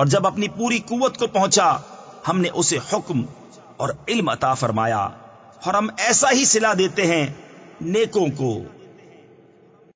اور جب اپنی پوری قوت کو پہنچا، ہم نے اسے حکم اور علم عطا فرمایا اور ہم ایسا ہی سلا دیتے ہیں نیکوں کو۔